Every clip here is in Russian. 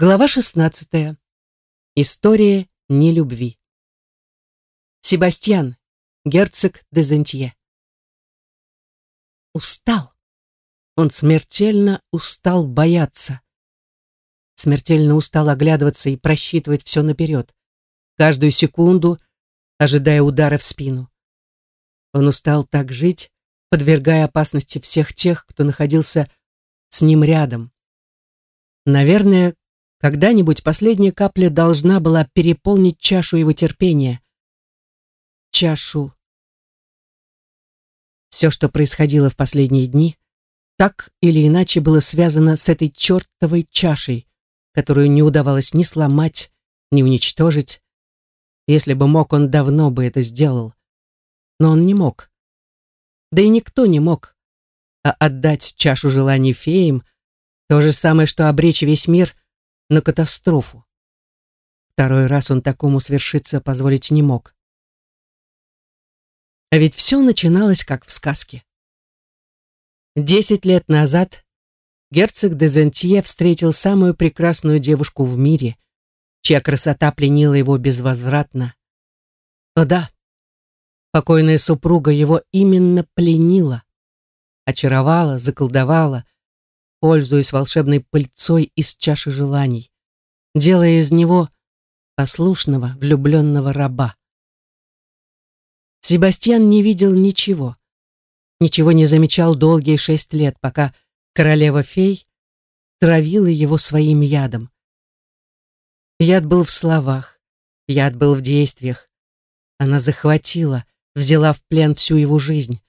Глава 16. История нелюбви. Себастьян, герцог де Зентье. Устал. Он смертельно устал бояться. Смертельно устал оглядываться и просчитывать все наперед. Каждую секунду, ожидая удара в спину. Он устал так жить, подвергая опасности всех тех, кто находился с ним рядом. Наверное, когда-нибудь последняя капля должна была переполнить чашу его терпения. Чашу. Все, что происходило в последние дни, так или иначе было связано с этой чертовой чашей, которую не удавалось ни сломать, ни уничтожить. Если бы мог, он давно бы это сделал. Но он не мог. Да и никто не мог. А отдать чашу желаний феям — то же самое, что обречь весь мир — на катастрофу. Второй раз он такому свершиться позволить не мог. А ведь все начиналось как в сказке. Десять лет назад герцог де Зентье встретил самую прекрасную девушку в мире, чья красота пленила его безвозвратно. О да, покойная супруга его именно пленила, очаровала, заколдовала, пользуясь волшебной пыльцой из чаши желаний, делая из него послушного, влюбленного раба. Себастьян не видел ничего, ничего не замечал долгие шесть лет, пока королева-фей травила его своим ядом. Яд был в словах, яд был в действиях. Она захватила, взяла в плен всю его жизнь,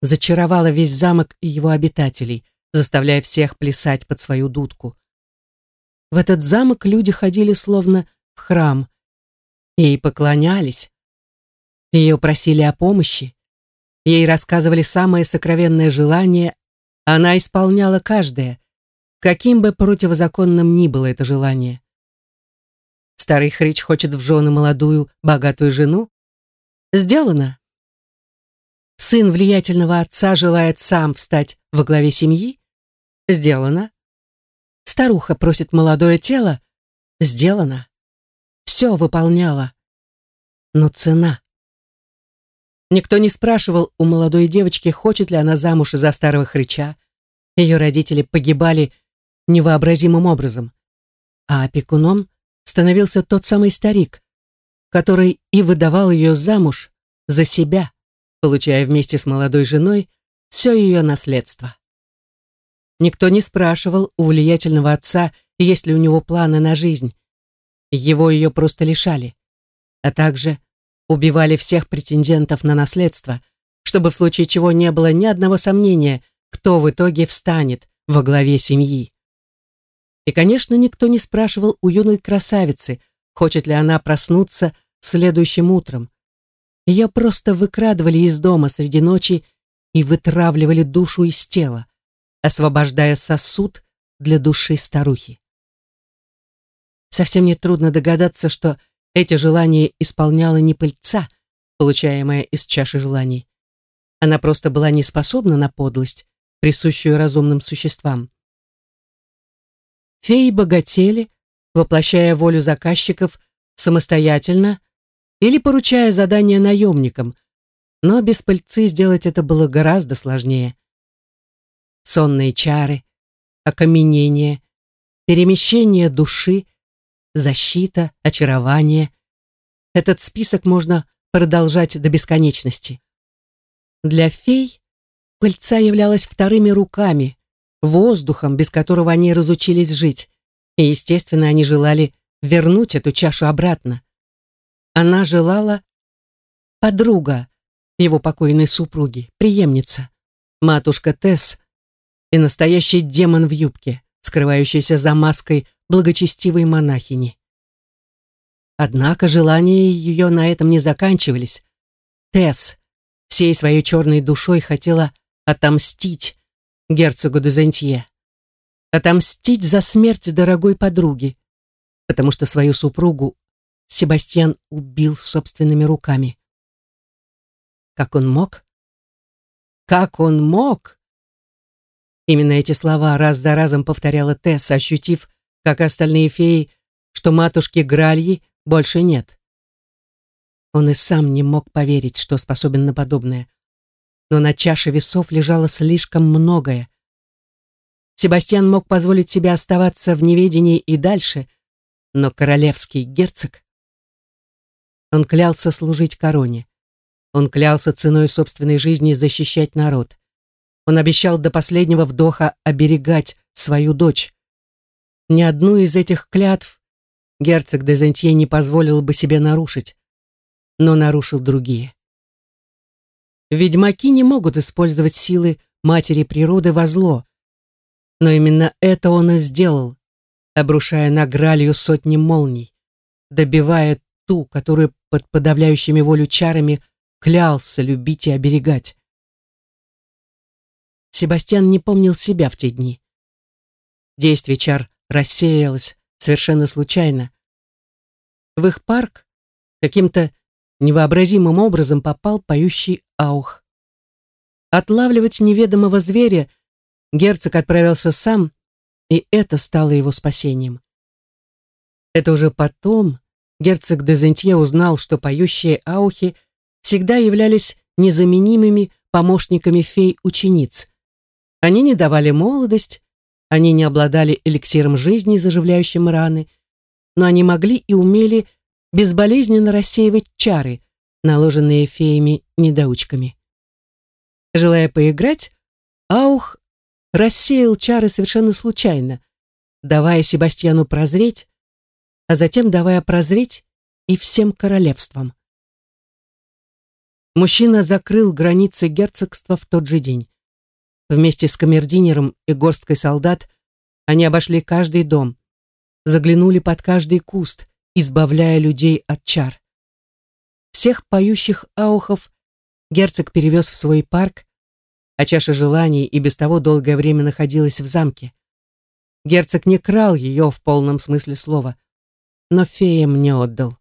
зачаровала весь замок и его обитателей, заставляя всех плясать под свою дудку. В этот замок люди ходили словно в храм. Ей поклонялись. Ее просили о помощи. Ей рассказывали самые сокровенные желания. Она исполняла каждое, каким бы противозаконным ни было это желание. Старый хрич хочет в жены молодую, богатую жену. Сделано. Сын влиятельного отца желает сам встать во главе семьи. Сделано. Старуха просит молодое тело. Сделано. Все выполняла. Но цена. Никто не спрашивал у молодой девочки, хочет ли она замуж за старого хрыча. Ее родители погибали невообразимым образом. А опекуном становился тот самый старик, который и выдавал ее замуж за себя, получая вместе с молодой женой все ее наследство. Никто не спрашивал у влиятельного отца, есть ли у него планы на жизнь. Его ее просто лишали. А также убивали всех претендентов на наследство, чтобы в случае чего не было ни одного сомнения, кто в итоге встанет во главе семьи. И, конечно, никто не спрашивал у юной красавицы, хочет ли она проснуться следующим утром. Ее просто выкрадывали из дома среди ночи и вытравливали душу из тела освобождая сосуд для души старухи. Совсем нетрудно догадаться, что эти желания исполняла не пыльца, получаемая из чаши желаний. Она просто была не способна на подлость, присущую разумным существам. Феи богатели, воплощая волю заказчиков самостоятельно или поручая задания наемникам, но без пыльцы сделать это было гораздо сложнее сонные чары, окаменение, перемещение души, защита, очарование. Этот список можно продолжать до бесконечности. Для фей пыльца являлась вторыми руками, воздухом, без которого они разучились жить, и, естественно, они желали вернуть эту чашу обратно. Она желала подруга его покойной супруги, преемница, матушка Тесс, и настоящий демон в юбке, скрывающийся за маской благочестивой монахини. Однако желания ее на этом не заканчивались. Тесс всей своей черной душой хотела отомстить герцогу де Зентье. Отомстить за смерть дорогой подруги, потому что свою супругу Себастьян убил собственными руками. Как он мог? Как он мог? Именно эти слова раз за разом повторяла Тесса, ощутив, как остальные феи, что матушки Гральи больше нет. Он и сам не мог поверить, что способен на подобное. Но на чаше весов лежало слишком многое. Себастьян мог позволить себе оставаться в неведении и дальше, но королевский герцог... Он клялся служить короне. Он клялся ценой собственной жизни защищать народ. Он обещал до последнего вдоха оберегать свою дочь. Ни одну из этих клятв герцог де Зентье не позволил бы себе нарушить, но нарушил другие. Ведьмаки не могут использовать силы матери природы во зло, но именно это он и сделал, обрушая на Гралью сотни молний, добивая ту, которую под подавляющими волю чарами клялся любить и оберегать. Себастьян не помнил себя в те дни. Действие чар рассеялось совершенно случайно. В их парк каким-то невообразимым образом попал поющий аух. Отлавливать неведомого зверя герцог отправился сам, и это стало его спасением. Это уже потом герцог де Зентье узнал, что поющие аухи всегда являлись незаменимыми помощниками фей-учениц. Они не давали молодость, они не обладали эликсиром жизни, заживляющим раны, но они могли и умели безболезненно рассеивать чары, наложенные феями-недоучками. Желая поиграть, Аух рассеял чары совершенно случайно, давая Себастьяну прозреть, а затем давая прозреть и всем королевствам. Мужчина закрыл границы герцогства в тот же день. Вместе с камердинером и горсткой солдат они обошли каждый дом, заглянули под каждый куст, избавляя людей от чар. Всех поющих аухов герцог перевез в свой парк, а чаша желаний и без того долгое время находилась в замке. Герцог не крал ее в полном смысле слова, но феям не отдал.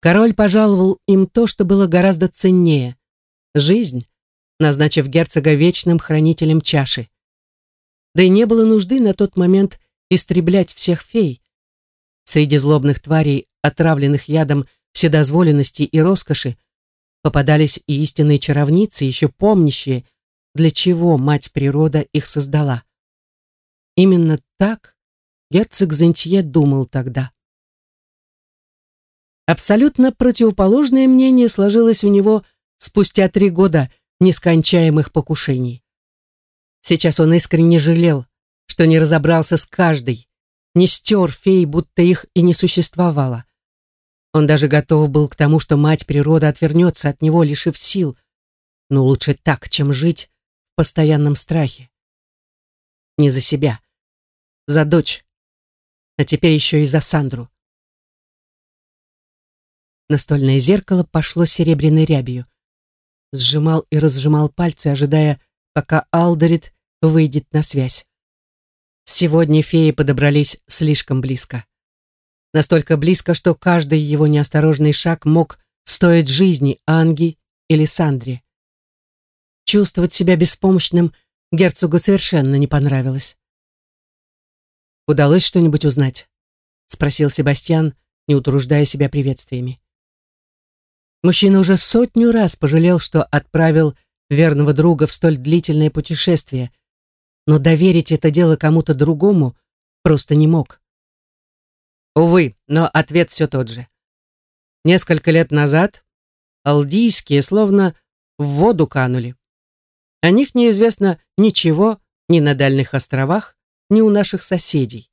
Король пожаловал им то, что было гораздо ценнее — жизнь, назначив герцога вечным хранителем чаши. Да и не было нужды на тот момент истреблять всех фей. Среди злобных тварей, отравленных ядом вседозволенности и роскоши, попадались и истинные чаровницы, еще помнящие, для чего мать природа их создала. Именно так герцог Зентье думал тогда. Абсолютно противоположное мнение сложилось у него спустя три года нескончаемых покушений. Сейчас он искренне жалел, что не разобрался с каждой, не стер фей, будто их и не существовало. Он даже готов был к тому, что мать природа отвернется от него, лишив сил, но лучше так, чем жить в постоянном страхе. Не за себя, за дочь, а теперь еще и за Сандру. Настольное зеркало пошло серебряной рябью сжимал и разжимал пальцы, ожидая, пока Алдерит выйдет на связь. Сегодня феи подобрались слишком близко. Настолько близко, что каждый его неосторожный шаг мог стоить жизни Анги или Сандре. Чувствовать себя беспомощным герцогу совершенно не понравилось. «Удалось что-нибудь узнать?» — спросил Себастьян, не утруждая себя приветствиями. Мужчина уже сотню раз пожалел, что отправил верного друга в столь длительное путешествие, но доверить это дело кому-то другому просто не мог. Увы, но ответ все тот же. Несколько лет назад алдийские словно в воду канули. О них неизвестно ничего ни на дальних островах, ни у наших соседей.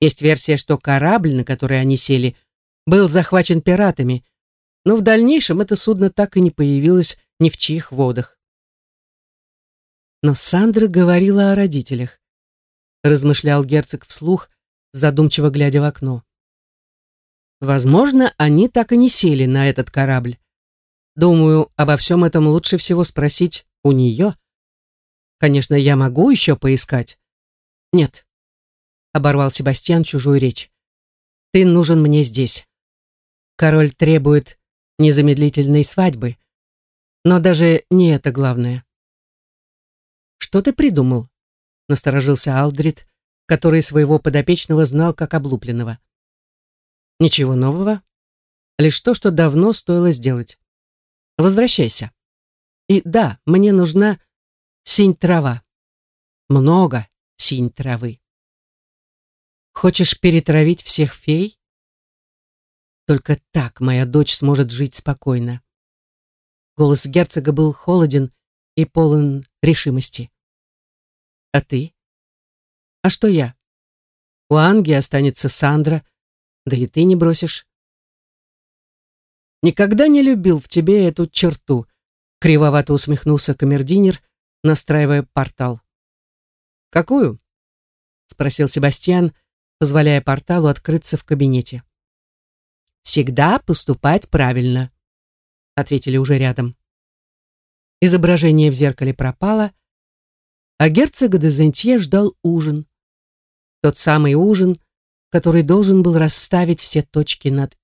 Есть версия, что корабль, на который они сели, был захвачен пиратами, но в дальнейшем это судно так и не появилось ни в чьих водах. Но Сандра говорила о родителях. Размышлял герцог вслух, задумчиво глядя в окно. Возможно, они так и не сели на этот корабль. Думаю, обо всем этом лучше всего спросить у нее. Конечно, я могу еще поискать. Нет, оборвал Себастьян чужую речь. Ты нужен мне здесь. Король требует незамедлительной свадьбы. Но даже не это главное. «Что ты придумал?» — насторожился Алдрид, который своего подопечного знал как облупленного. Ничего нового, лишь то, что давно стоило сделать. Возвращайся. И да, мне нужна синь-трава. Много синь-травы. Хочешь перетравить всех фей? Только так моя дочь сможет жить спокойно. Голос герцога был холоден и полон решимости. А ты? А что я? У Анги останется Сандра, да и ты не бросишь. Никогда не любил в тебе эту черту, кривовато усмехнулся камердинер, настраивая портал. Какую? спросил Себастьян, позволяя порталу открыться в кабинете. Всегда поступать правильно, ответили уже рядом. Изображение в зеркале пропало, а герцога де Зентье ждал ужин. Тот самый ужин, который должен был расставить все точки над